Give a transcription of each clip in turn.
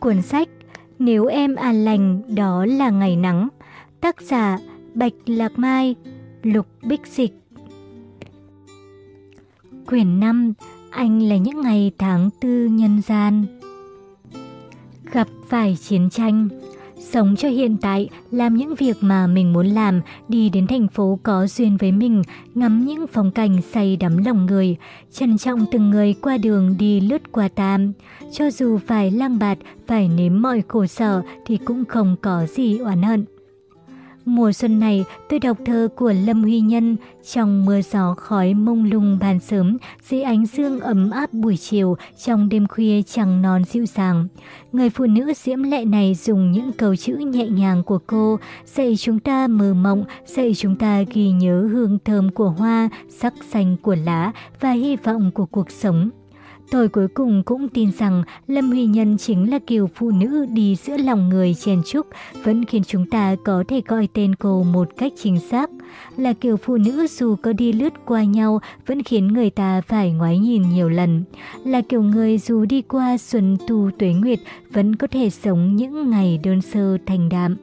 Cuốn sách Nếu em an lành đó là ngày nắng, Tác giả Bạch Lạc Mai, Lục Bích Dịch. Quyển 5 Anh là những ngày tháng tư nhân gian. Gặp phải chiến tranh Sống cho hiện tại, làm những việc mà mình muốn làm, đi đến thành phố có duyên với mình, ngắm những phong cảnh say đắm lòng người, trân trọng từng người qua đường đi lướt qua tam. Cho dù phải lang bạt, phải nếm mọi khổ sở thì cũng không có gì oán hận. Mùa xuân này, tôi đọc thơ của Lâm Huy Nhân, trong mưa gió khói mông lung bàn sớm, dưới ánh dương ấm áp buổi chiều, trong đêm khuya trăng non dịu dàng. Người phụ nữ diễm lệ này dùng những câu chữ nhẹ nhàng của cô, dạy chúng ta mơ mộng, dạy chúng ta ghi nhớ hương thơm của hoa, sắc xanh của lá và hy vọng của cuộc sống. Tôi cuối cùng cũng tin rằng Lâm Huy Nhân chính là kiểu phụ nữ đi giữa lòng người chen chúc, vẫn khiến chúng ta có thể gọi tên cô một cách chính xác. Là kiểu phụ nữ dù có đi lướt qua nhau vẫn khiến người ta phải ngoái nhìn nhiều lần. Là kiểu người dù đi qua xuân tu tuế nguyệt vẫn có thể sống những ngày đơn sơ thành đạm.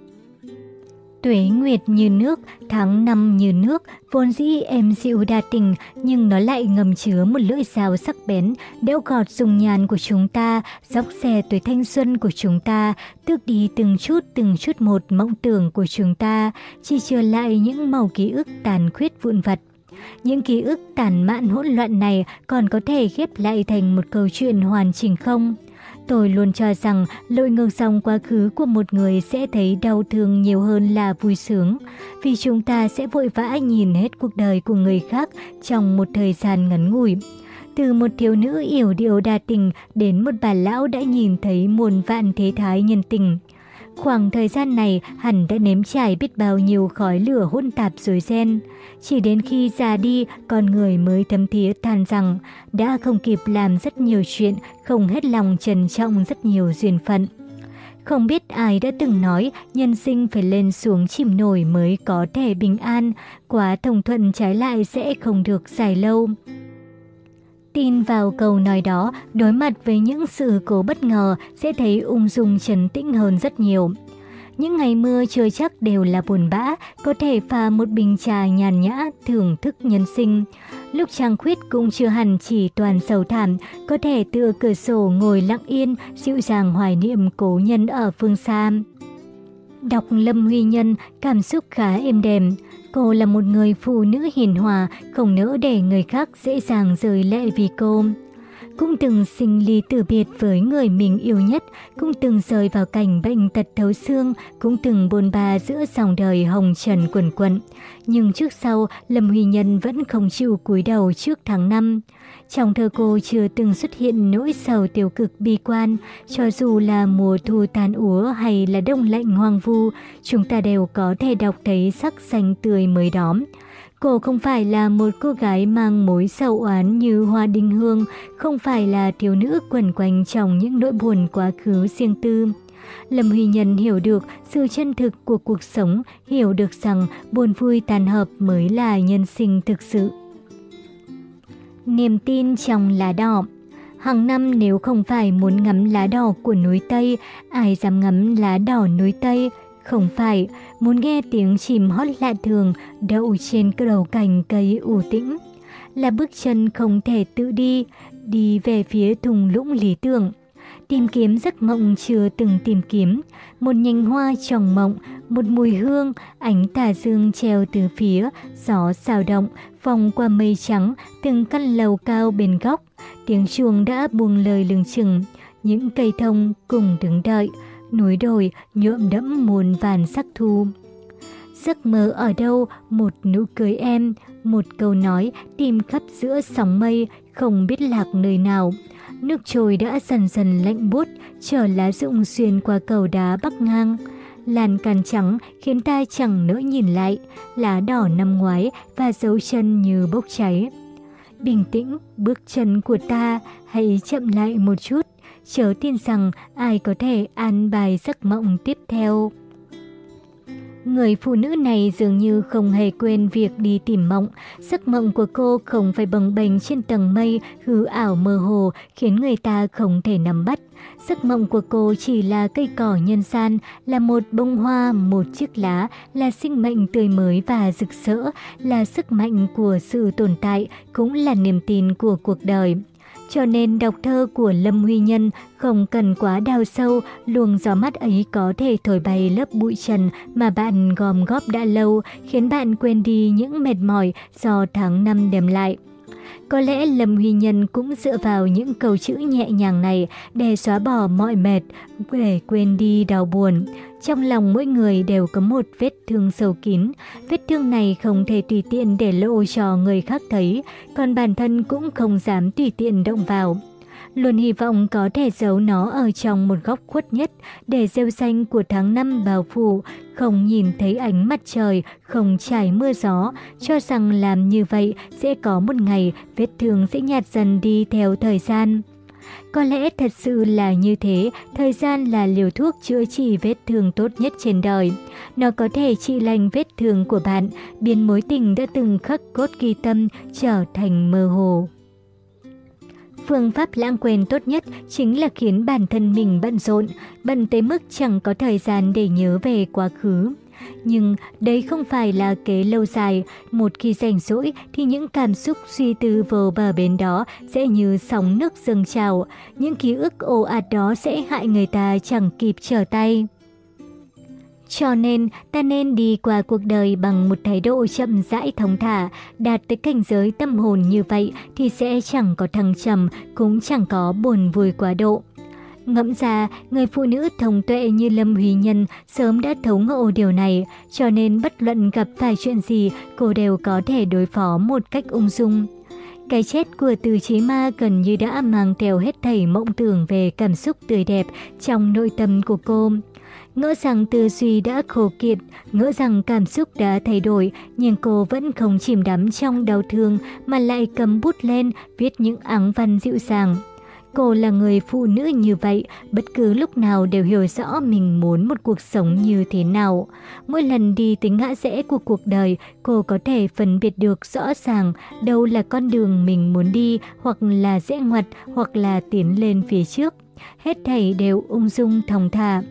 Tuế nguyệt như nước, tháng năm như nước, vốn dĩ em dịu đa tình, nhưng nó lại ngầm chứa một lưỡi dao sắc bén, đẽo gọt dùng nhàn của chúng ta, dốc xe tuổi thanh xuân của chúng ta, tước đi từng chút từng chút một mộng tưởng của chúng ta, chỉ trở lại những màu ký ức tàn khuyết vụn vặt. Những ký ức tàn mạn hỗn loạn này còn có thể ghép lại thành một câu chuyện hoàn chỉnh không? Tôi luôn cho rằng lội ngược dòng quá khứ của một người sẽ thấy đau thương nhiều hơn là vui sướng, vì chúng ta sẽ vội vã nhìn hết cuộc đời của người khác trong một thời gian ngắn ngủi. Từ một thiếu nữ yểu điệu đa tình đến một bà lão đã nhìn thấy muôn vạn thế thái nhân tình. Khoảng thời gian này hẳn đã nếm trải biết bao nhiêu khói lửa hỗn tạp rồi ren. Chỉ đến khi già đi, con người mới thấm thía than rằng đã không kịp làm rất nhiều chuyện, không hết lòng trân trọng rất nhiều duyên phận. Không biết ai đã từng nói nhân sinh phải lên xuống chìm nổi mới có thể bình an, quá thông thuận trái lại sẽ không được dài lâu. Tin vào câu nói đó, đối mặt với những sự cố bất ngờ sẽ thấy ung dung trấn tĩnh hơn rất nhiều. Những ngày mưa chưa chắc đều là buồn bã, có thể pha một bình trà nhàn nhã, thưởng thức nhân sinh. Lúc trăng khuyết cũng chưa hẳn chỉ toàn sầu thảm, có thể tựa cửa sổ ngồi lặng yên, dịu dàng hoài niệm cố nhân ở phương xa. Đọc Lâm Huy Nhân, cảm xúc khá êm đềm. Cô là một người phụ nữ hiền hòa, không nỡ để người khác dễ dàng rời lệ vì cô. Cũng từng sinh ly tử biệt với người mình yêu nhất, cũng từng rơi vào cảnh bệnh tật thấu xương, cũng từng bôn ba giữa dòng đời hồng trần quần quận. Nhưng trước sau, Lâm Huy Nhân vẫn không chịu cúi đầu trước tháng năm. Trong thơ cô chưa từng xuất hiện nỗi sầu tiêu cực bi quan, cho dù là mùa thu tàn úa hay là đông lạnh hoang vu, chúng ta đều có thể đọc thấy sắc xanh tươi mới đóm. Cô không phải là một cô gái mang mối sầu oán như Hoa Đinh Hương, không phải là thiếu nữ quẩn quanh trong những nỗi buồn quá khứ riêng tư. Lâm Huy Nhân hiểu được sự chân thực của cuộc sống, hiểu được rằng buồn vui tàn hợp mới là nhân sinh thực sự. Niềm tin trong lá đỏ Hàng năm nếu không phải muốn ngắm lá đỏ của núi Tây, ai dám ngắm lá đỏ núi Tây? Không phải, muốn nghe tiếng chim hót lạ thường đậu trên cái đầu cành cây ủ tĩnh. Là bước chân không thể tự đi, đi về phía thùng lũng lý tưởng. Tìm kiếm giấc mộng chưa từng tìm kiếm, một nhành hoa trong mộng, một mùi hương, ánh tà dương treo từ phía, gió xào động, vòng qua mây trắng, từng căn lầu cao bên góc. Tiếng chuông đã buông lời lừng chừng, những cây thông cùng đứng đợi, núi đồi nhuộm đẫm muôn vàn sắc thu. Giấc mơ ở đâu, một nụ cười em, một câu nói tìm khắp giữa sóng mây, không biết lạc nơi nào. Nước trôi đã dần dần lạnh buốt, trở lá rụng xuyên qua cầu đá bắc ngang. Làn càn trắng khiến ta chẳng nỡ nhìn lại, lá đỏ năm ngoái và dấu chân như bốc cháy. Bình tĩnh, bước chân của ta, hãy chậm lại một chút, chớ tin rằng ai có thể an bài giấc mộng tiếp theo. Người phụ nữ này dường như không hề quên việc đi tìm mộng. Giấc mộng của cô không phải bồng bềnh trên tầng mây, hư ảo mơ hồ, khiến người ta không thể nắm bắt. Giấc mộng của cô chỉ là cây cỏ nhân gian, là một bông hoa, một chiếc lá, là sinh mệnh tươi mới và rực rỡ, là sức mạnh của sự tồn tại, cũng là niềm tin của cuộc đời. Cho nên đọc thơ của Lâm Huy Nhân không cần quá đào sâu, luồng gió mắt ấy có thể thổi bay lớp bụi trần mà bạn gom góp đã lâu, khiến bạn quên đi những mệt mỏi do tháng năm đem lại. Có lẽ Lâm Huy Nhân cũng dựa vào những câu chữ nhẹ nhàng này để xóa bỏ mọi mệt, để quên đi đau buồn. Trong lòng mỗi người đều có một vết thương sâu kín. Vết thương này không thể tùy tiện để lộ cho người khác thấy, còn bản thân cũng không dám tùy tiện động vào luôn hy vọng có thể giấu nó ở trong một góc khuất nhất để rêu xanh của tháng năm bao phủ, không nhìn thấy ánh mặt trời, không trải mưa gió, cho rằng làm như vậy sẽ có một ngày vết thương sẽ nhạt dần đi theo thời gian. Có lẽ thật sự là như thế, thời gian là liều thuốc chữa trị vết thương tốt nhất trên đời. Nó có thể trị lành vết thương của bạn, biến mối tình đã từng khắc cốt ghi tâm trở thành mơ hồ. Phương pháp lãng quên tốt nhất chính là khiến bản thân mình bận rộn, bận tới mức chẳng có thời gian để nhớ về quá khứ. Nhưng đấy không phải là kế lâu dài, một khi rảnh rỗi thì những cảm xúc suy tư vô bờ bến đó sẽ như sóng nước dâng trào, những ký ức ồ ạt đó sẽ hại người ta chẳng kịp trở tay. Cho nên, ta nên đi qua cuộc đời bằng một thái độ chậm rãi thống thả, đạt tới cảnh giới tâm hồn như vậy thì sẽ chẳng có thăng trầm, cũng chẳng có buồn vui quá độ. Ngẫm ra, người phụ nữ thông tuệ như Lâm Huy Nhân sớm đã thấu ngộ điều này, cho nên bất luận gặp phải chuyện gì, cô đều có thể đối phó một cách ung dung. Cái chết của từ chí ma gần như đã mang theo hết thảy mộng tưởng về cảm xúc tươi đẹp trong nội tâm của cô. Ngỡ rằng tư duy đã khô kiệt, ngỡ rằng cảm xúc đã thay đổi, nhưng cô vẫn không chìm đắm trong đau thương mà lại cầm bút lên viết những áng văn dịu dàng. Cô là người phụ nữ như vậy, bất cứ lúc nào đều hiểu rõ mình muốn một cuộc sống như thế nào. Mỗi lần đi tới ngã rẽ của cuộc đời, cô có thể phân biệt được rõ ràng đâu là con đường mình muốn đi, hoặc là rẽ ngoặt, hoặc là tiến lên phía trước. Hết thảy đều ung dung thong thả.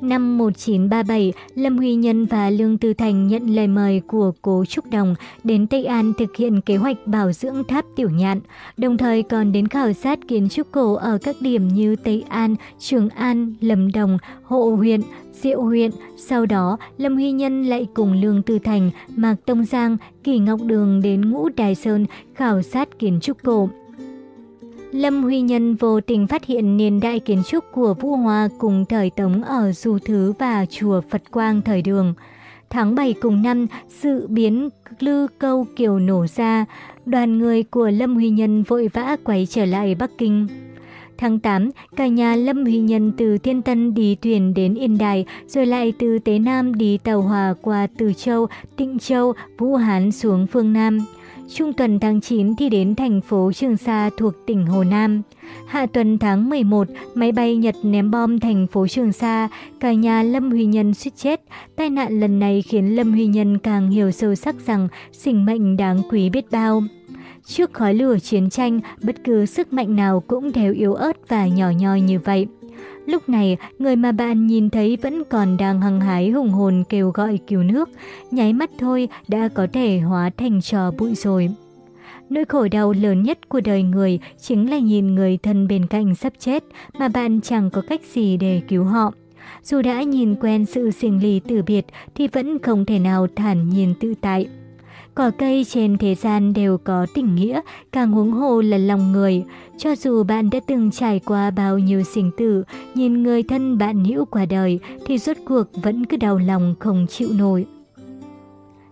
Năm 1937, Lâm Huy Nhân và Lương Tư Thành nhận lời mời của Cố Trúc Đồng đến Tây An thực hiện kế hoạch bảo dưỡng tháp Tiểu Nhạn, đồng thời còn đến khảo sát kiến trúc cổ ở các điểm như Tây An, Trường An, Lâm Đồng, Hộ huyện, Diệu huyện. Sau đó, Lâm Huy Nhân lại cùng Lương Tư Thành, Mạc Tông Giang, Kỳ Ngọc Đường đến Ngũ Đài Sơn khảo sát kiến trúc cổ. Lâm Huy Nhân vô tình phát hiện niên đại kiến trúc của Vũ Hoa cùng thời Tống ở Du Thứ và Chùa Phật Quang thời đường. Tháng 7 cùng năm, sự biến lư câu kiều nổ ra, đoàn người của Lâm Huy Nhân vội vã quay trở lại Bắc Kinh. Tháng 8, cả nhà Lâm Huy Nhân từ Thiên Tân đi thuyền đến Yên Đài, rồi lại từ Tế Nam đi tàu hòa qua Từ Châu, Tịnh Châu, Vũ Hán xuống phương Nam. Trung tuần tháng 9 thì đến thành phố Trường Sa thuộc tỉnh Hồ Nam. Hạ tuần tháng 11, máy bay Nhật ném bom thành phố Trường Sa, cả nhà Lâm Huy Nhân suýt chết. Tai nạn lần này khiến Lâm Huy Nhân càng hiểu sâu sắc rằng sinh mệnh đáng quý biết bao. Trước khói lửa chiến tranh, bất cứ sức mạnh nào cũng đều yếu ớt và nhỏ nhoi như vậy. Lúc này, người mà bạn nhìn thấy vẫn còn đang hăng hái hùng hồn kêu gọi cứu nước, nháy mắt thôi đã có thể hóa thành trò bụi rồi. Nỗi khổ đau lớn nhất của đời người chính là nhìn người thân bên cạnh sắp chết mà bạn chẳng có cách gì để cứu họ. Dù đã nhìn quen sự sinh ly tử biệt thì vẫn không thể nào thản nhiên tự tại. Cỏ cây trên thế gian đều có tình nghĩa, càng huống hồ là lòng người. Cho dù bạn đã từng trải qua bao nhiêu sinh tử, nhìn người thân bạn hữu qua đời, thì rốt cuộc vẫn cứ đau lòng không chịu nổi.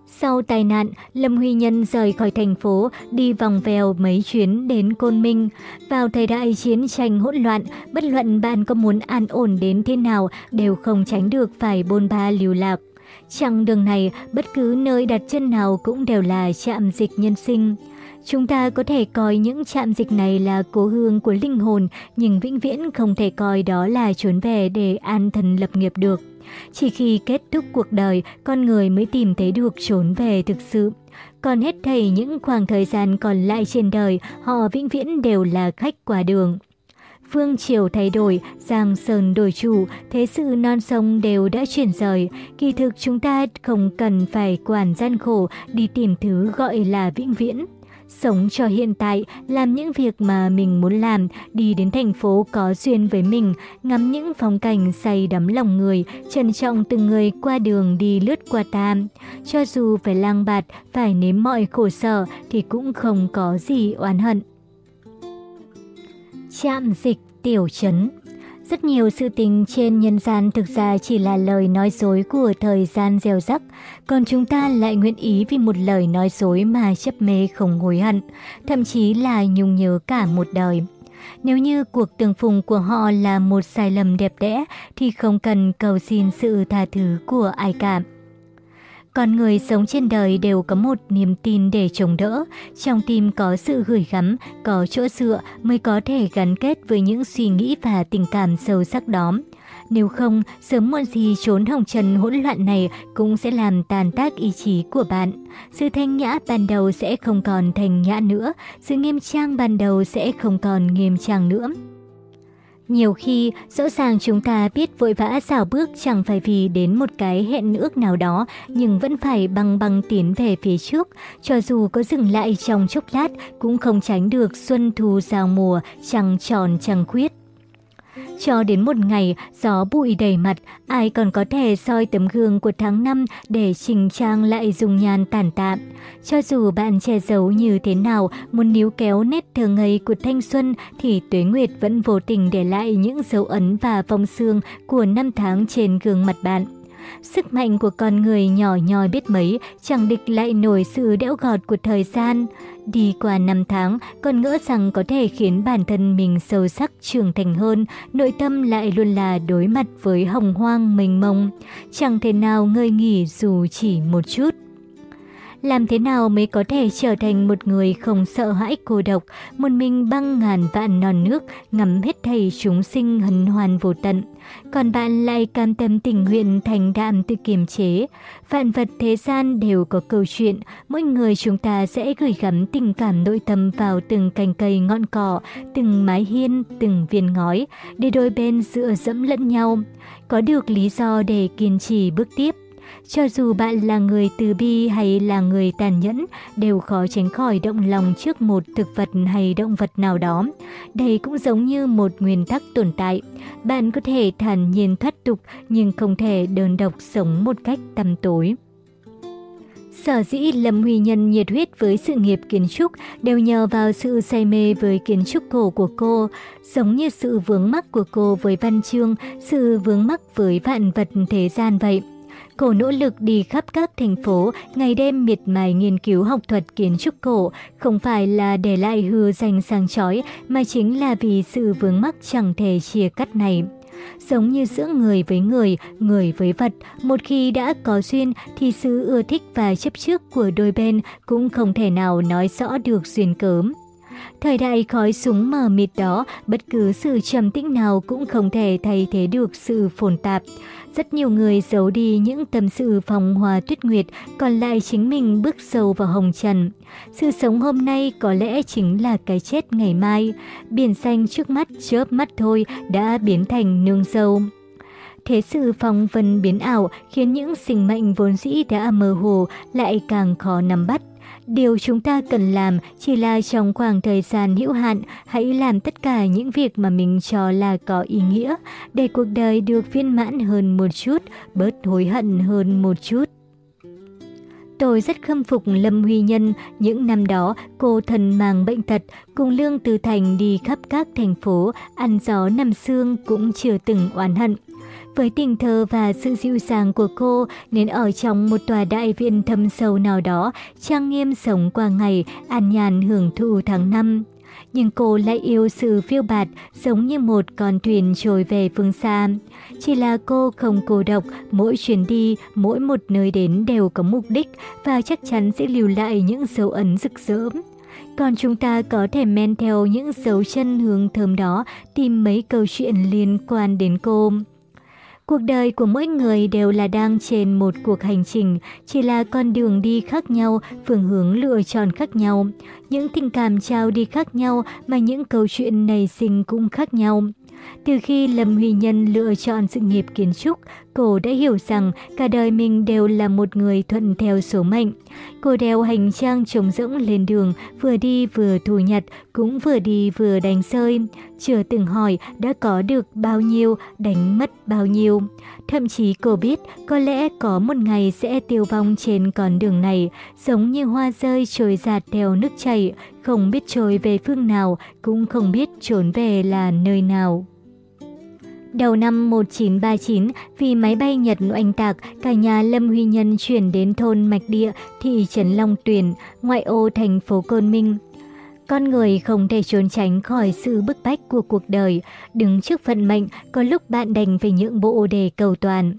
Sau tai nạn, Lâm Huy Nhân rời khỏi thành phố, đi vòng vèo mấy chuyến đến Côn Minh. Vào thời đại chiến tranh hỗn loạn, bất luận bạn có muốn an ổn đến thế nào đều không tránh được phải bôn ba lưu lạc. Chặng đường này, bất cứ nơi đặt chân nào cũng đều là chạm dịch nhân sinh. Chúng ta có thể coi những trạm dịch này là cố hương của linh hồn, nhưng vĩnh viễn không thể coi đó là trốn về để an thần lập nghiệp được. Chỉ khi kết thúc cuộc đời, con người mới tìm thấy được trốn về thực sự. Còn hết thầy những khoảng thời gian còn lại trên đời, họ vĩnh viễn đều là khách qua đường. Vương triều thay đổi, Giang Sơn đổi chủ, thế sự non sông đều đã chuyển rời. Kỳ thực chúng ta không cần phải quản gian khổ đi tìm thứ gọi là vĩnh viễn. Sống cho hiện tại, làm những việc mà mình muốn làm, đi đến thành phố có duyên với mình, ngắm những phong cảnh say đắm lòng người, trân trọng từng người qua đường đi lướt qua tam. Cho dù phải lang bạt, phải nếm mọi khổ sở thì cũng không có gì oán hận. Chạm dịch tiểu chấn rất nhiều sự tình trên nhân gian thực ra chỉ là lời nói dối của thời gian gieo rắc, còn chúng ta lại nguyện ý vì một lời nói dối mà chấp mê không hối hận, thậm chí là nhung nhớ cả một đời. Nếu như cuộc tương phùng của họ là một sai lầm đẹp đẽ thì không cần cầu xin sự tha thứ của ai cả. Con người sống trên đời đều có một niềm tin để chống đỡ, trong tim có sự gửi gắm, có chỗ dựa mới có thể gắn kết với những suy nghĩ và tình cảm sâu sắc đó. Nếu không, sớm muộn gì trốn hồng trần hỗn loạn này cũng sẽ làm tàn tác ý chí của bạn. Sự thanh nhã ban đầu sẽ không còn thanh nhã nữa, sự nghiêm trang ban đầu sẽ không còn nghiêm trang nữa. Nhiều khi, rõ ràng chúng ta biết vội vã xảo bước chẳng phải vì đến một cái hẹn ước nào đó, nhưng vẫn phải băng băng tiến về phía trước. Cho dù có dừng lại trong chốc lát, cũng không tránh được xuân thu giao mùa, trăng tròn trăng khuyết. Cho đến một ngày, gió bụi đầy mặt, ai còn có thể soi tấm gương của tháng năm để chỉnh trang lại dùng nhan tàn tạm. Cho dù bạn che giấu như thế nào, muốn níu kéo nét thơ ngây của thanh xuân, thì Tuế Nguyệt vẫn vô tình để lại những dấu ấn và phong xương của năm tháng trên gương mặt bạn. Sức mạnh của con người nhỏ nhoi biết mấy, chẳng địch lại nổi sự đẽo gọt của thời gian. Đi qua năm tháng, con ngỡ rằng có thể khiến bản thân mình sâu sắc trưởng thành hơn, nội tâm lại luôn là đối mặt với hồng hoang mênh mông. Chẳng thể nào ngơi nghỉ dù chỉ một chút. Làm thế nào mới có thể trở thành một người không sợ hãi cô độc, một mình băng ngàn vạn non nước, ngắm hết thầy chúng sinh hân hoan vô tận. Còn bạn lại cam tâm tình nguyện thành đạm tự kiềm chế. Vạn vật thế gian đều có câu chuyện, mỗi người chúng ta sẽ gửi gắm tình cảm nội tâm vào từng cành cây ngọn cỏ, từng mái hiên, từng viên ngói, để đôi bên dựa dẫm lẫn nhau. Có được lý do để kiên trì bước tiếp. Cho dù bạn là người từ bi hay là người tàn nhẫn, đều khó tránh khỏi động lòng trước một thực vật hay động vật nào đó. Đây cũng giống như một nguyên tắc tồn tại. Bạn có thể thản nhiên thoát tục nhưng không thể đơn độc sống một cách tăm tối. Sở dĩ Lâm Huy Nhân nhiệt huyết với sự nghiệp kiến trúc đều nhờ vào sự say mê với kiến trúc cổ của cô, giống như sự vướng mắc của cô với văn chương, sự vướng mắc với vạn vật thế gian vậy. Cô nỗ lực đi khắp các thành phố, ngày đêm miệt mài nghiên cứu học thuật kiến trúc cổ, không phải là để lại hư danh sang chói, mà chính là vì sự vướng mắc chẳng thể chia cắt này. Giống như giữa người với người, người với vật, một khi đã có duyên thì sự ưa thích và chấp trước của đôi bên cũng không thể nào nói rõ được duyên cớm. Thời đại khói súng mờ mịt đó, bất cứ sự trầm tĩnh nào cũng không thể thay thế được sự phồn tạp. Rất nhiều người giấu đi những tâm sự phòng hòa tuyết nguyệt, còn lại chính mình bước sâu vào hồng trần. Sự sống hôm nay có lẽ chính là cái chết ngày mai. Biển xanh trước mắt chớp mắt thôi đã biến thành nương dâu. Thế sự phong vân biến ảo khiến những sinh mệnh vốn dĩ đã mơ hồ lại càng khó nắm bắt. Điều chúng ta cần làm chỉ là trong khoảng thời gian hữu hạn, hãy làm tất cả những việc mà mình cho là có ý nghĩa, để cuộc đời được viên mãn hơn một chút, bớt hối hận hơn một chút. Tôi rất khâm phục Lâm Huy Nhân, những năm đó cô thần mang bệnh tật, cùng Lương Từ Thành đi khắp các thành phố, ăn gió nằm xương cũng chưa từng oán hận. Với tình thơ và sự dịu dàng của cô nên ở trong một tòa đại viện thâm sâu nào đó, trang nghiêm sống qua ngày, an nhàn hưởng thụ tháng năm. Nhưng cô lại yêu sự phiêu bạt giống như một con thuyền trôi về phương xa. Chỉ là cô không cô độc, mỗi chuyến đi, mỗi một nơi đến đều có mục đích và chắc chắn sẽ lưu lại những dấu ấn rực rỡ. Còn chúng ta có thể men theo những dấu chân hương thơm đó tìm mấy câu chuyện liên quan đến cô. Cuộc đời của mỗi người đều là đang trên một cuộc hành trình, chỉ là con đường đi khác nhau, phương hướng lựa chọn khác nhau. Những tình cảm trao đi khác nhau mà những câu chuyện nảy sinh cũng khác nhau. Từ khi Lâm Huy Nhân lựa chọn sự nghiệp kiến trúc, cô đã hiểu rằng cả đời mình đều là một người thuận theo số mệnh. Cô đeo hành trang trống rỗng lên đường, vừa đi vừa thu nhặt, cũng vừa đi vừa đánh rơi. Chưa từng hỏi đã có được bao nhiêu, đánh mất bao nhiêu. Thậm chí cô biết có lẽ có một ngày sẽ tiêu vong trên con đường này, giống như hoa rơi trôi giạt theo nước chảy, không biết trôi về phương nào, cũng không biết trốn về là nơi nào. Đầu năm 1939, vì máy bay Nhật oanh tạc, cả nhà Lâm Huy Nhân chuyển đến thôn Mạch Địa, thị trấn Long Tuyền, ngoại ô thành phố Côn Minh. Con người không thể trốn tránh khỏi sự bức bách của cuộc đời, đứng trước vận mệnh, có lúc bạn đành phải nhượng bộ để cầu toàn.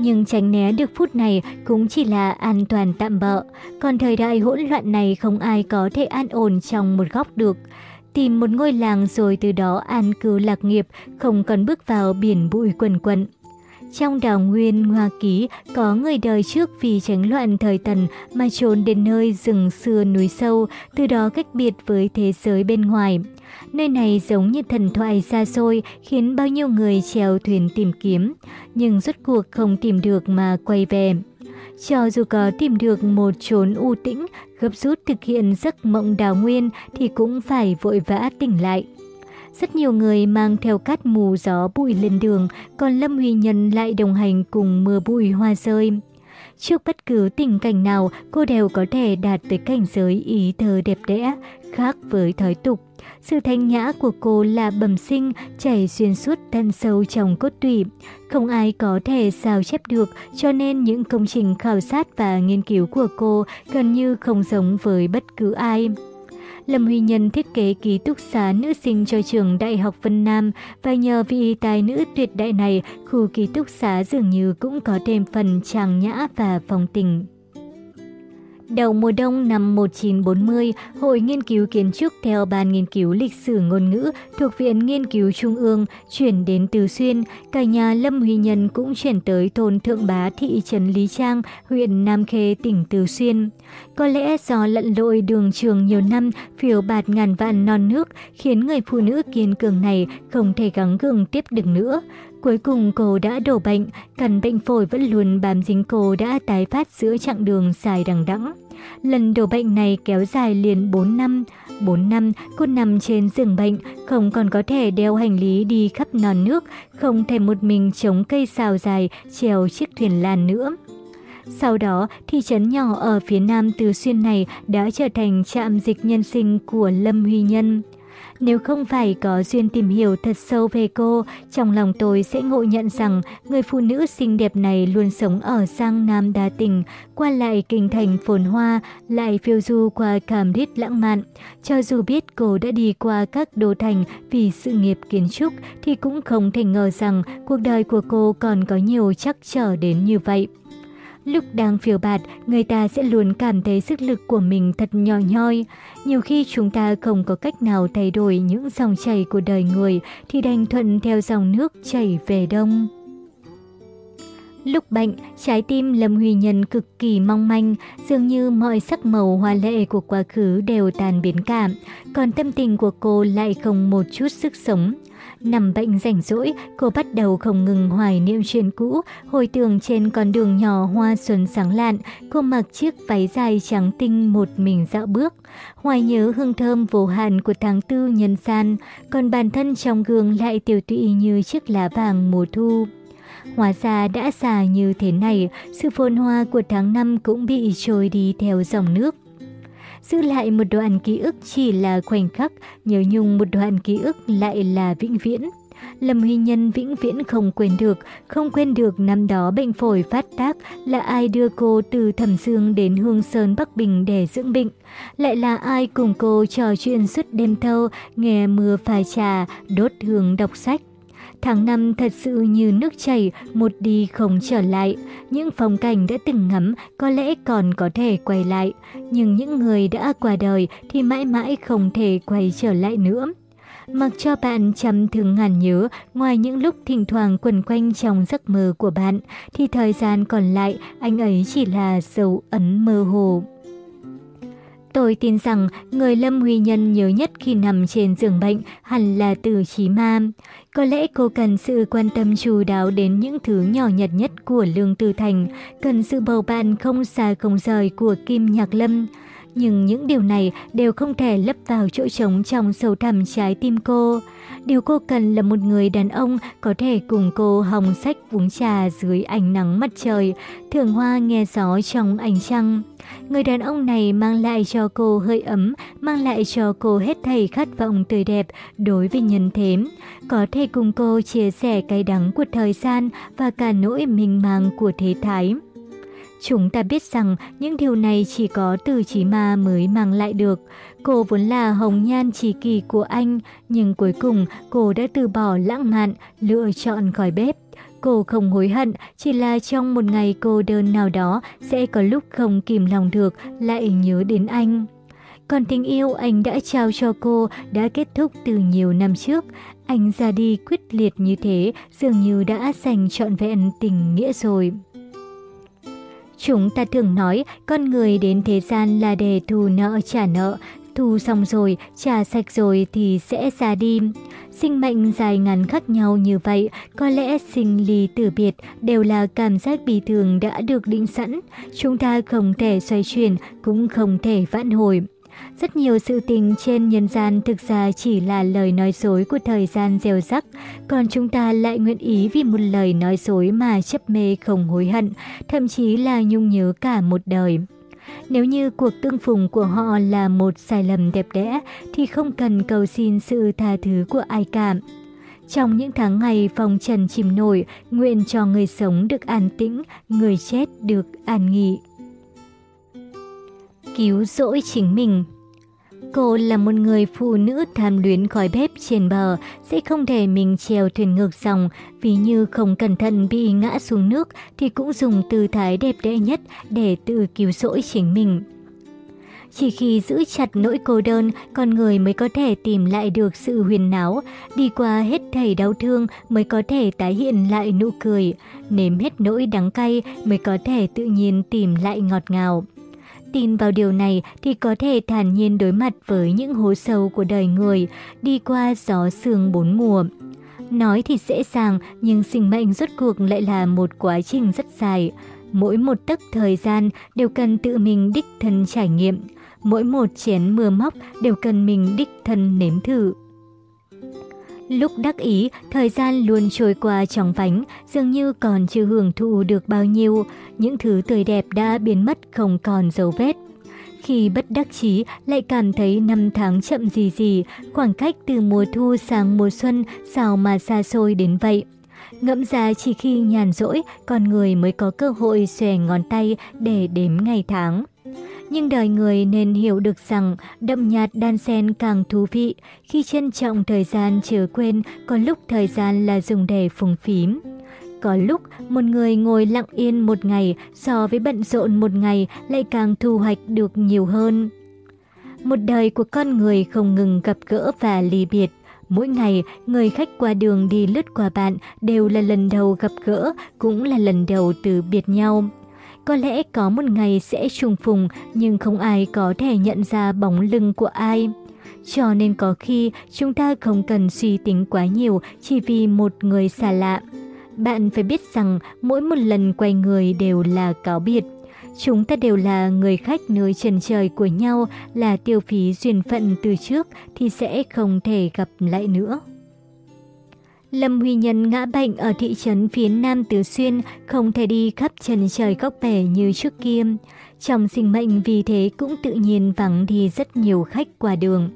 Nhưng tránh né được phút này cũng chỉ là an toàn tạm bợ, còn thời đại hỗn loạn này không ai có thể an ổn trong một góc được tìm một ngôi làng rồi từ đó an cư lạc nghiệp, không còn bước vào biển bụi quần quận. Trong đảo nguyên Hoa Ký có người đời trước vì tránh loạn thời tần mà trốn đến nơi rừng xưa núi sâu, từ đó cách biệt với thế giới bên ngoài. Nơi này giống như thần thoại xa xôi khiến bao nhiêu người chèo thuyền tìm kiếm, nhưng rốt cuộc không tìm được mà quay về. Cho dù có tìm được một chốn u tĩnh, gấp rút thực hiện giấc mộng đào nguyên thì cũng phải vội vã tỉnh lại. Rất nhiều người mang theo cát mù gió bụi lên đường, còn Lâm Huy Nhân lại đồng hành cùng mưa bụi hoa rơi. Trước bất cứ tình cảnh nào, cô đều có thể đạt tới cảnh giới ý thơ đẹp đẽ, khác với thói tục. Sự thanh nhã của cô là bẩm sinh, chảy xuyên suốt thân sâu trong cốt tủy. Không ai có thể sao chép được, cho nên những công trình khảo sát và nghiên cứu của cô gần như không giống với bất cứ ai. Lâm Huy Nhân thiết kế ký túc xá nữ sinh cho trường Đại học Vân Nam và nhờ vị tài nữ tuyệt đại này, khu ký túc xá dường như cũng có thêm phần trang nhã và phong tình. Đầu mùa đông năm 1940, Hội Nghiên cứu Kiến trúc theo Ban Nghiên cứu Lịch sử Ngôn ngữ thuộc Viện Nghiên cứu Trung ương chuyển đến Từ Xuyên. Cả nhà Lâm Huy Nhân cũng chuyển tới thôn Thượng Bá thị trấn Lý Trang, huyện Nam Khê, tỉnh Từ Xuyên. Có lẽ do lận lội đường trường nhiều năm, phiếu bạt ngàn vạn non nước, khiến người phụ nữ kiên cường này không thể gắng gượng tiếp được nữa. Cuối cùng cô đã đổ bệnh, căn bệnh phổi vẫn luôn bám dính cô đã tái phát giữa chặng đường dài đằng đẵng. Lần đổ bệnh này kéo dài liền 4 năm. 4 năm cô nằm trên giường bệnh, không còn có thể đeo hành lý đi khắp non nước, không thể một mình chống cây xào dài trèo chiếc thuyền lan nữa. Sau đó, thị trấn nhỏ ở phía nam Từ Xuyên này đã trở thành trạm dịch nhân sinh của Lâm Huy Nhân. Nếu không phải có duyên tìm hiểu thật sâu về cô, trong lòng tôi sẽ ngộ nhận rằng người phụ nữ xinh đẹp này luôn sống ở sang Nam Đa Tình, qua lại kinh thành phồn hoa, lại phiêu du qua cảm đít lãng mạn. Cho dù biết cô đã đi qua các đô thành vì sự nghiệp kiến trúc, thì cũng không thể ngờ rằng cuộc đời của cô còn có nhiều trắc trở đến như vậy. Lúc đang phiêu bạt, người ta sẽ luôn cảm thấy sức lực của mình thật nhỏ nhoi. Nhiều khi chúng ta không có cách nào thay đổi những dòng chảy của đời người thì đành thuận theo dòng nước chảy về đông. Lúc bệnh, trái tim Lâm Huy Nhân cực kỳ mong manh, dường như mọi sắc màu hoa lệ của quá khứ đều tàn biến cảm, còn tâm tình của cô lại không một chút sức sống. Nằm bệnh rảnh rỗi, cô bắt đầu không ngừng hoài niệm chuyện cũ, hồi tưởng trên con đường nhỏ hoa xuân sáng lạn, cô mặc chiếc váy dài trắng tinh một mình dạo bước. Hoài nhớ hương thơm vô hạn của tháng tư nhân gian, còn bản thân trong gương lại tiểu tụy như chiếc lá vàng mùa thu. Hóa ra đã già như thế này, sự phồn hoa của tháng năm cũng bị trôi đi theo dòng nước. Giữ lại một đoạn ký ức chỉ là khoảnh khắc, nhớ nhung một đoạn ký ức lại là vĩnh viễn. Lâm Huy Nhân vĩnh viễn không quên được, không quên được năm đó bệnh phổi phát tác là ai đưa cô từ Thẩm Dương đến Hương Sơn Bắc Bình để dưỡng bệnh. Lại là ai cùng cô trò chuyện suốt đêm thâu, nghe mưa pha trà, đốt hương đọc sách. Tháng năm thật sự như nước chảy, một đi không trở lại. Những phong cảnh đã từng ngắm có lẽ còn có thể quay lại, nhưng những người đã qua đời thì mãi mãi không thể quay trở lại nữa. Mặc cho bạn trăm thường ngàn nhớ, ngoài những lúc thỉnh thoảng quần quanh trong giấc mơ của bạn, thì thời gian còn lại anh ấy chỉ là dấu ấn mơ hồ. Tôi tin rằng người Lâm Huy Nhân nhớ nhất khi nằm trên giường bệnh hẳn là từ Chí Ma. Có lẽ cô cần sự quan tâm chú đáo đến những thứ nhỏ nhặt nhất của Lương Tư Thành, cần sự bầu bạn không xa không rời của Kim Nhạc Lâm. Nhưng những điều này đều không thể lấp vào chỗ trống trong sâu thẳm trái tim cô. Điều cô cần là một người đàn ông có thể cùng cô hồng sách uống trà dưới ánh nắng mặt trời, thưởng hoa nghe gió trong ánh trăng. Người đàn ông này mang lại cho cô hơi ấm, mang lại cho cô hết thảy khát vọng tươi đẹp đối với nhân thế. Có thể cùng cô chia sẻ cái đắng của thời gian và cả nỗi mình mang của thế thái. Chúng ta biết rằng những điều này chỉ có từ chí ma mới mang lại được. Cô vốn là hồng nhan chỉ kỳ của anh, nhưng cuối cùng cô đã từ bỏ lãng mạn, lựa chọn khỏi bếp. Cô không hối hận, chỉ là trong một ngày cô đơn nào đó sẽ có lúc không kìm lòng được lại nhớ đến anh. Còn tình yêu anh đã trao cho cô đã kết thúc từ nhiều năm trước. Anh ra đi quyết liệt như thế dường như đã dành trọn vẹn tình nghĩa rồi. Chúng ta thường nói con người đến thế gian là để thù nợ trả nợ, thù xong rồi, trả sạch rồi thì sẽ ra đi. Sinh mệnh dài ngắn khác nhau như vậy, có lẽ sinh ly tử biệt đều là cảm giác bị thường đã được định sẵn. Chúng ta không thể xoay chuyển, cũng không thể vãn hồi. Rất nhiều sự tình trên nhân gian thực ra chỉ là lời nói dối của thời gian gieo rắc, còn chúng ta lại nguyện ý vì một lời nói dối mà chấp mê không hối hận, thậm chí là nhung nhớ cả một đời. Nếu như cuộc tương phùng của họ là một sai lầm đẹp đẽ, thì không cần cầu xin sự tha thứ của ai cả. Trong những tháng ngày phòng trần chìm nổi, nguyện cho người sống được an tĩnh, người chết được an nghỉ. Cứu rỗi chính mình Cô là một người phụ nữ tham luyến khói bếp trên bờ, sẽ không để mình trèo thuyền ngược dòng, vì như không cẩn thận bị ngã xuống nước thì cũng dùng tư thái đẹp đẽ nhất để tự cứu rỗi chính mình. Chỉ khi giữ chặt nỗi cô đơn, con người mới có thể tìm lại được sự huyền náo, đi qua hết thảy đau thương mới có thể tái hiện lại nụ cười, nếm hết nỗi đắng cay mới có thể tự nhiên tìm lại ngọt ngào. Tin vào điều này thì có thể thản nhiên đối mặt với những hố sâu của đời người, đi qua gió sương bốn mùa. Nói thì dễ dàng, nhưng sinh mệnh rốt cuộc lại là một quá trình rất dài. Mỗi một tấc thời gian đều cần tự mình đích thân trải nghiệm. Mỗi một chén mưa móc đều cần mình đích thân nếm thử. Lúc đắc ý, thời gian luôn trôi qua trong vánh, dường như còn chưa hưởng thụ được bao nhiêu. Những thứ tươi đẹp đã biến mất không còn dấu vết. Khi bất đắc chí lại cảm thấy năm tháng chậm gì gì, khoảng cách từ mùa thu sang mùa xuân sao mà xa xôi đến vậy. Ngẫm ra chỉ khi nhàn rỗi, con người mới có cơ hội xòe ngón tay để đếm ngày tháng. Nhưng đời người nên hiểu được rằng đậm nhạt đan xen càng thú vị, khi trân trọng thời gian chớ quên, có lúc thời gian là dùng để phùng phím. Có lúc một người ngồi lặng yên một ngày so với bận rộn một ngày lại càng thu hoạch được nhiều hơn. Một đời của con người không ngừng gặp gỡ và ly biệt. Mỗi ngày, người khách qua đường đi lướt qua bạn đều là lần đầu gặp gỡ, cũng là lần đầu từ biệt nhau. Có lẽ có một ngày sẽ trùng phùng, nhưng không ai có thể nhận ra bóng lưng của ai. Cho nên có khi, chúng ta không cần suy tính quá nhiều chỉ vì một người xa lạ. Bạn phải biết rằng mỗi một lần quay người đều là cáo biệt. Chúng ta đều là người khách nơi trần trời của nhau, là tiêu phí duyên phận từ trước thì sẽ không thể gặp lại nữa. Lâm Huy Nhân ngã bệnh ở thị trấn phía Nam Tứ Xuyên, không thể đi khắp trần trời góc bể như trước kia. Trong sinh mệnh vì thế cũng tự nhiên vắng đi rất nhiều khách qua đường.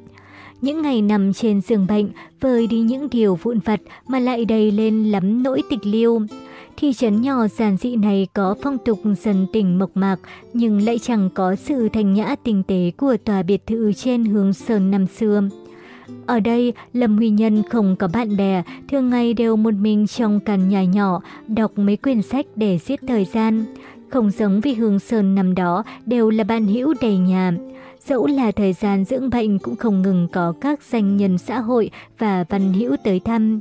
Những ngày nằm trên giường bệnh, vơi đi những điều vụn vặt mà lại đầy lên lắm nỗi tịch liêu. Thị trấn nhỏ giản dị này có phong tục dần tỉnh mộc mạc, nhưng lại chẳng có sự thành nhã tinh tế của tòa biệt thự trên hướng sơn năm xưa. Ở đây, Lâm Huy Nhân không có bạn bè, thường ngày đều một mình trong căn nhà nhỏ, đọc mấy quyển sách để giết thời gian. Không giống vì Hương Sơn năm đó đều là bạn hữu đầy nhà. Dẫu là thời gian dưỡng bệnh cũng không ngừng có các danh nhân xã hội và văn hữu tới thăm.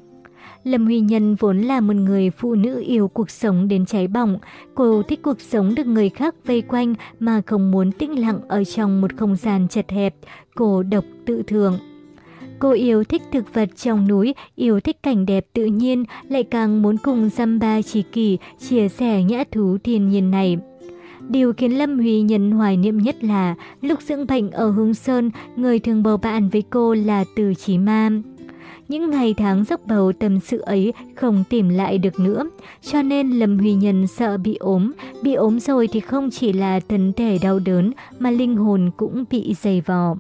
Lâm Huy Nhân vốn là một người phụ nữ yêu cuộc sống đến cháy bỏng. Cô thích cuộc sống được người khác vây quanh mà không muốn tĩnh lặng ở trong một không gian chật hẹp, cô độc tự thường. Cô yêu thích thực vật trong núi, yêu thích cảnh đẹp tự nhiên, lại càng muốn cùng Zamba ba chỉ Kỳ chia sẻ nhã thú thiên nhiên này. Điều khiến Lâm Huy Nhân hoài niệm nhất là lúc dưỡng bệnh ở Hương Sơn, người thường bầu bạn với cô là Từ Chí Ma. Những ngày tháng dốc bầu tâm sự ấy không tìm lại được nữa, cho nên Lâm Huy Nhân sợ bị ốm. Bị ốm rồi thì không chỉ là thân thể đau đớn mà linh hồn cũng bị dày vò.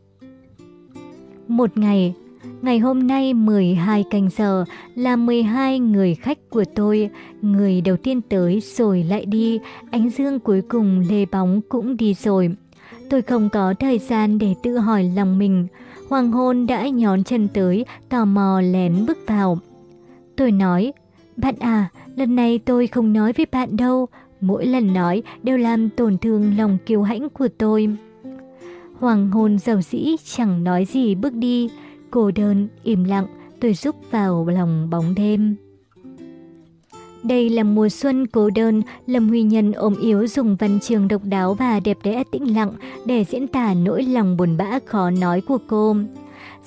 Một ngày, Ngày hôm nay 12 canh giờ là 12 người khách của tôi. Người đầu tiên tới rồi lại đi, ánh dương cuối cùng lê bóng cũng đi rồi. Tôi không có thời gian để tự hỏi lòng mình. Hoàng hôn đã nhón chân tới, tò mò lén bước vào. Tôi nói, bạn à, lần này tôi không nói với bạn đâu. Mỗi lần nói đều làm tổn thương lòng kiêu hãnh của tôi. Hoàng hôn giàu dĩ chẳng nói gì bước đi. Cô đơn, im lặng, tôi rúc vào lòng bóng đêm. Đây là mùa xuân cô đơn, Lâm Huy Nhân ôm yếu dùng văn trường độc đáo và đẹp đẽ tĩnh lặng để diễn tả nỗi lòng buồn bã khó nói của cô.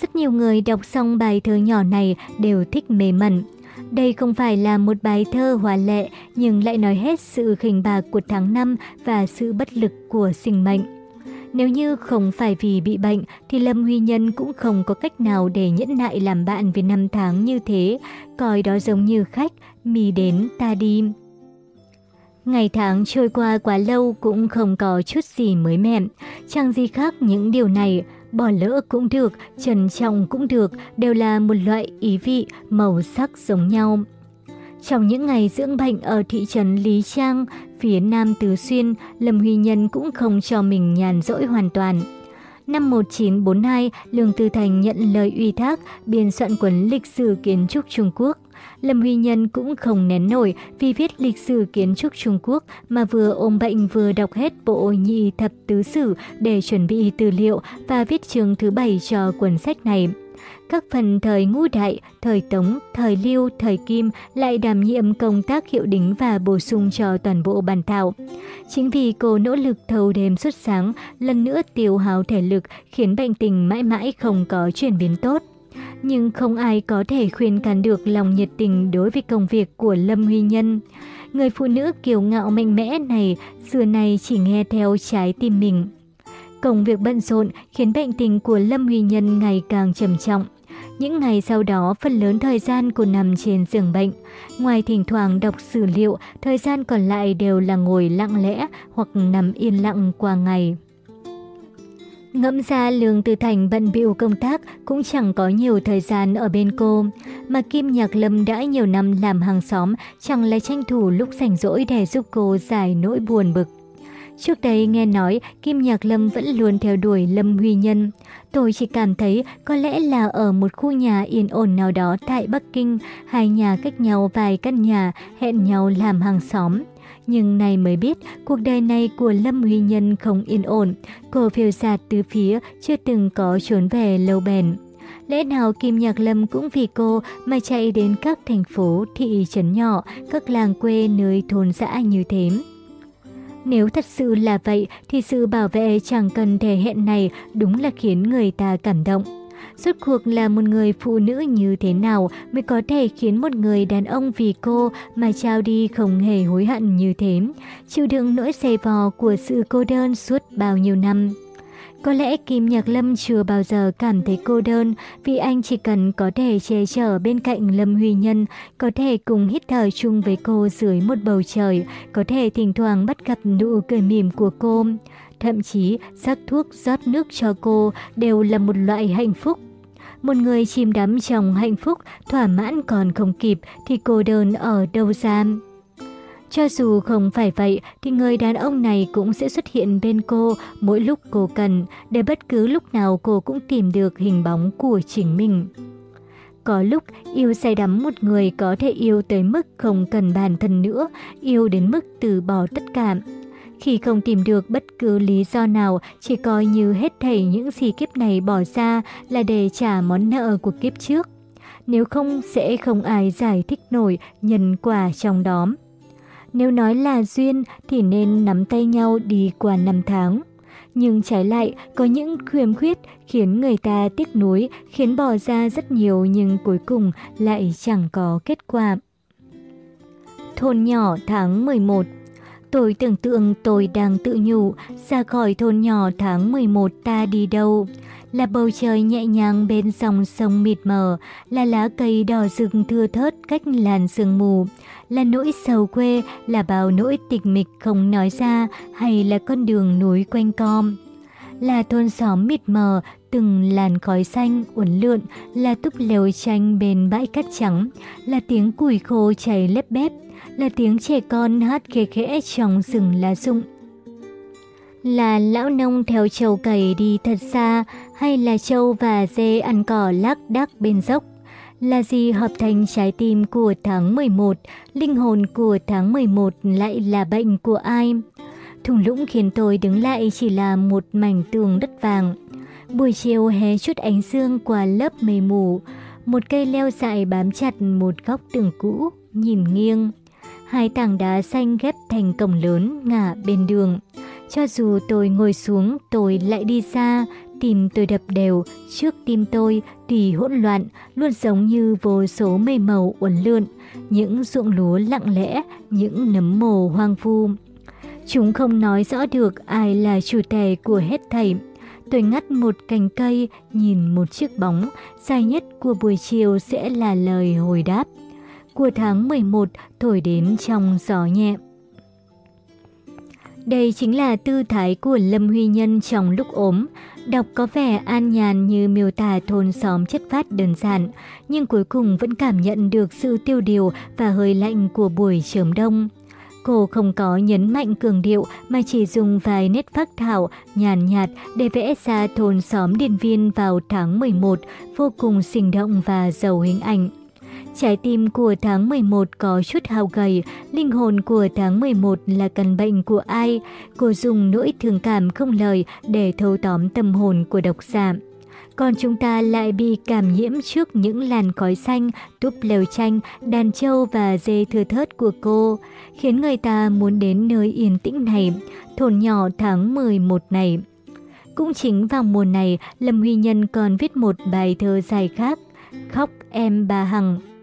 Rất nhiều người đọc xong bài thơ nhỏ này đều thích mê mẩn. Đây không phải là một bài thơ hòa lệ nhưng lại nói hết sự khỉnh bạc của tháng năm và sự bất lực của sinh mệnh. Nếu như không phải vì bị bệnh thì Lâm Huy Nhân cũng không có cách nào để nhẫn nại làm bạn với năm tháng như thế, coi đó giống như khách, mì đến ta đi. Ngày tháng trôi qua quá lâu cũng không có chút gì mới mẻ, chẳng gì khác những điều này, bỏ lỡ cũng được, trần trọng cũng được, đều là một loại ý vị, màu sắc giống nhau. Trong những ngày dưỡng bệnh ở thị trấn Lý Trang, phía Nam Tứ Xuyên, Lâm Huy Nhân cũng không cho mình nhàn rỗi hoàn toàn. Năm 1942, Lương Tư Thành nhận lời ủy thác biên soạn cuốn lịch sử kiến trúc Trung Quốc. Lâm Huy Nhân cũng không nén nổi vì viết lịch sử kiến trúc Trung Quốc mà vừa ôm bệnh vừa đọc hết bộ nhị thập tứ sử để chuẩn bị tư liệu và viết chương thứ bảy cho cuốn sách này. Các phần thời ngũ đại, thời tống, thời lưu, thời kim lại đảm nhiệm công tác hiệu đính và bổ sung cho toàn bộ bản thảo. Chính vì cô nỗ lực thâu đêm suốt sáng, lần nữa tiêu hao thể lực khiến bệnh tình mãi mãi không có chuyển biến tốt. Nhưng không ai có thể khuyên can được lòng nhiệt tình đối với công việc của Lâm Huy Nhân. Người phụ nữ kiêu ngạo mạnh mẽ này xưa nay chỉ nghe theo trái tim mình. Công việc bận rộn khiến bệnh tình của Lâm Huy Nhân ngày càng trầm trọng. Những ngày sau đó, phần lớn thời gian cô nằm trên giường bệnh. Ngoài thỉnh thoảng đọc sử liệu, thời gian còn lại đều là ngồi lặng lẽ hoặc nằm yên lặng qua ngày. Ngẫm ra Lương Tư Thành bận bịu công tác cũng chẳng có nhiều thời gian ở bên cô. Mà Kim Nhạc Lâm đã nhiều năm làm hàng xóm, chẳng lấy tranh thủ lúc rảnh rỗi để giúp cô giải nỗi buồn bực. Trước đây nghe nói Kim Nhạc Lâm vẫn luôn theo đuổi Lâm Huy Nhân. Tôi chỉ cảm thấy có lẽ là ở một khu nhà yên ổn nào đó tại Bắc Kinh, hai nhà cách nhau vài căn nhà, hẹn nhau làm hàng xóm. Nhưng này mới biết, cuộc đời này của Lâm Huy Nhân không yên ổn. Cô phiêu sạt từ phía, chưa từng có trốn về lâu bền. Lẽ nào Kim Nhạc Lâm cũng vì cô mà chạy đến các thành phố, thị trấn nhỏ, các làng quê nơi thôn dã như thế? Nếu thật sự là vậy thì sự bảo vệ chẳng cần thể hiện này đúng là khiến người ta cảm động. Rốt cuộc là một người phụ nữ như thế nào mới có thể khiến một người đàn ông vì cô mà trao đi không hề hối hận như thế, chịu đựng nỗi dày vò của sự cô đơn suốt bao nhiêu năm. Có lẽ Kim Nhạc Lâm chưa bao giờ cảm thấy cô đơn vì anh chỉ cần có thể che chở bên cạnh Lâm Huy Nhân, có thể cùng hít thở chung với cô dưới một bầu trời, có thể thỉnh thoảng bắt gặp nụ cười mỉm của cô. Thậm chí, sắc thuốc rót nước cho cô đều là một loại hạnh phúc. Một người chìm đắm trong hạnh phúc, thỏa mãn còn không kịp thì cô đơn ở đâu ra. Cho dù không phải vậy thì người đàn ông này cũng sẽ xuất hiện bên cô mỗi lúc cô cần, để bất cứ lúc nào cô cũng tìm được hình bóng của chính mình. Có lúc yêu say đắm một người có thể yêu tới mức không cần bản thân nữa, yêu đến mức từ bỏ tất cả. Khi không tìm được bất cứ lý do nào, chỉ coi như hết thảy những gì kiếp này bỏ ra là để trả món nợ của kiếp trước. Nếu không sẽ không ai giải thích nổi nhân quả trong đó. Nếu nói là duyên thì nên nắm tay nhau đi qua năm tháng. Nhưng trái lại, có những khiếm khuyết khiến người ta tiếc nuối, khiến bỏ ra rất nhiều nhưng cuối cùng lại chẳng có kết quả. Thôn nhỏ tháng 11 Tôi tưởng tượng tôi đang tự nhủ, ra khỏi thôn nhỏ tháng 11 ta đi đâu. Là bầu trời nhẹ nhàng bên dòng sông mịt mờ, là lá cây đỏ rực thưa thớt cách làn sương mù, là nỗi sầu quê, là bao nỗi tịch mịch không nói ra, hay là con đường núi quanh com. Là thôn xóm mịt mờ, từng làn khói xanh uốn lượn, là túp lều tranh bên bãi cát trắng, là tiếng củi khô chảy lép bép, là tiếng trẻ con hát khẽ khẽ trong rừng lá rụng. Là lão nông theo trâu cày đi thật xa, hay là trâu và dê ăn cỏ lác đác bên dốc? Là gì hợp thành trái tim của tháng 11, linh hồn của tháng 11 lại là bệnh của ai? Thùng lũng khiến tôi đứng lại chỉ là một mảnh tường đất vàng. Buổi chiều hé chút ánh dương qua lớp mây mù, một cây leo dại bám chặt một góc tường cũ, nhìn nghiêng. Hai tảng đá xanh ghép thành cổng lớn ngả bên đường. Cho dù tôi ngồi xuống, tôi lại đi xa, tim tôi đập đều, trước tim tôi tùy hỗn loạn, luôn giống như vô số mây màu uốn lượn, những ruộng lúa lặng lẽ, những nấm mồ hoang vu. Chúng không nói rõ được ai là chủ thể của hết thảy. Tôi ngắt một cành cây, nhìn một chiếc bóng, dài nhất của buổi chiều sẽ là lời hồi đáp của tháng 11 thổi đến trong gió nhẹ. Đây chính là tư thái của Lâm Huy Nhân trong lúc ốm. Đọc có vẻ an nhàn như miêu tả thôn xóm chất phát đơn giản, nhưng cuối cùng vẫn cảm nhận được sự tiêu điều và hơi lạnh của buổi chớm đông. Cô không có nhấn mạnh cường điệu mà chỉ dùng vài nét phác thảo, nhàn nhạt để vẽ ra thôn xóm Điền Viên vào tháng 11, vô cùng sinh động và giàu hình ảnh. Trái tim của tháng 11 có chút hao gầy, linh hồn của tháng 11 là căn bệnh của ai? Cô dùng nỗi thương cảm không lời để thâu tóm tâm hồn của độc giả. Còn chúng ta lại bị cảm nhiễm trước những làn khói xanh, túp lều tranh, đàn trâu và dê thưa thớt của cô, khiến người ta muốn đến nơi yên tĩnh này, thôn nhỏ tháng 11 này. Cũng chính vào mùa này, Lâm Huy Nhân còn viết một bài thơ dài khác, Khóc em bà Hằng.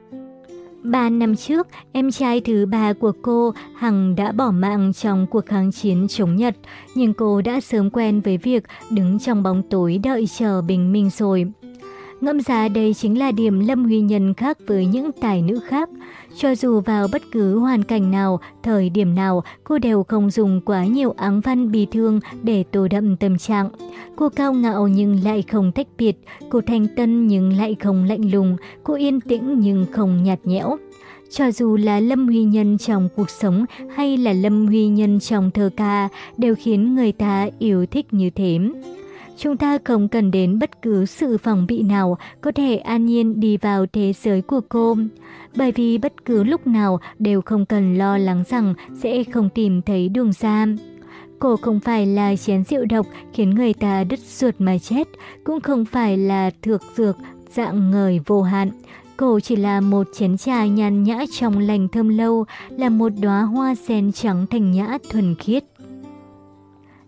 Ba năm trước, em trai thứ ba của cô, Hằng đã bỏ mạng trong cuộc kháng chiến chống Nhật, nhưng cô đã sớm quen với việc đứng trong bóng tối đợi chờ bình minh rồi. Ngẫm ra đây chính là điểm Lâm Huy Nhân khác với những tài nữ khác. Cho dù vào bất cứ hoàn cảnh nào, thời điểm nào, cô đều không dùng quá nhiều áng văn bì thương để tô đậm tâm trạng. Cô cao ngạo nhưng lại không tách biệt, cô thanh tân nhưng lại không lạnh lùng, cô yên tĩnh nhưng không nhạt nhẽo. Cho dù là Lâm Huy Nhân trong cuộc sống hay là Lâm Huy Nhân trong thơ ca đều khiến người ta yêu thích như thế. Chúng ta không cần đến bất cứ sự phòng bị nào có thể an nhiên đi vào thế giới của cô. Bởi vì bất cứ lúc nào đều không cần lo lắng rằng sẽ không tìm thấy đường ra. Cô không phải là chén rượu độc khiến người ta đứt ruột mà chết, cũng không phải là thược dược dạng ngời vô hạn. Cô chỉ là một chén trà nhàn nhã trong lành thơm lâu, là một đóa hoa sen trắng thành nhã thuần khiết.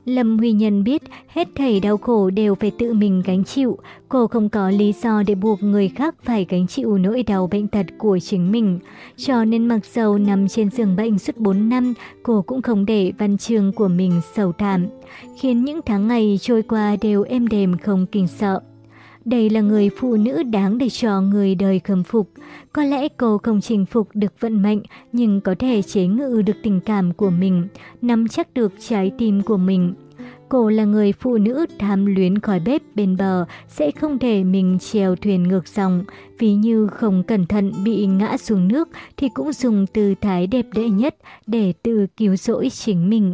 Lâm Huy Nhân biết hết thảy đau khổ đều phải tự mình gánh chịu, cô không có lý do để buộc người khác phải gánh chịu nỗi đau bệnh tật của chính mình. Cho nên mặc dầu nằm trên giường bệnh suốt 4 năm, cô cũng không để văn chương của mình sầu thảm, khiến những tháng ngày trôi qua đều êm đềm không kinh sợ. Đây là người phụ nữ đáng để cho người đời khâm phục. Có lẽ cô không chinh phục được vận mệnh, nhưng có thể chế ngự được tình cảm của mình, nắm chắc được trái tim của mình. Cô là người phụ nữ tham luyến khỏi bếp bên bờ, sẽ không để mình chèo thuyền ngược dòng. Ví như không cẩn thận bị ngã xuống nước thì cũng dùng tư thái đẹp đẽ nhất để tự cứu rỗi chính mình.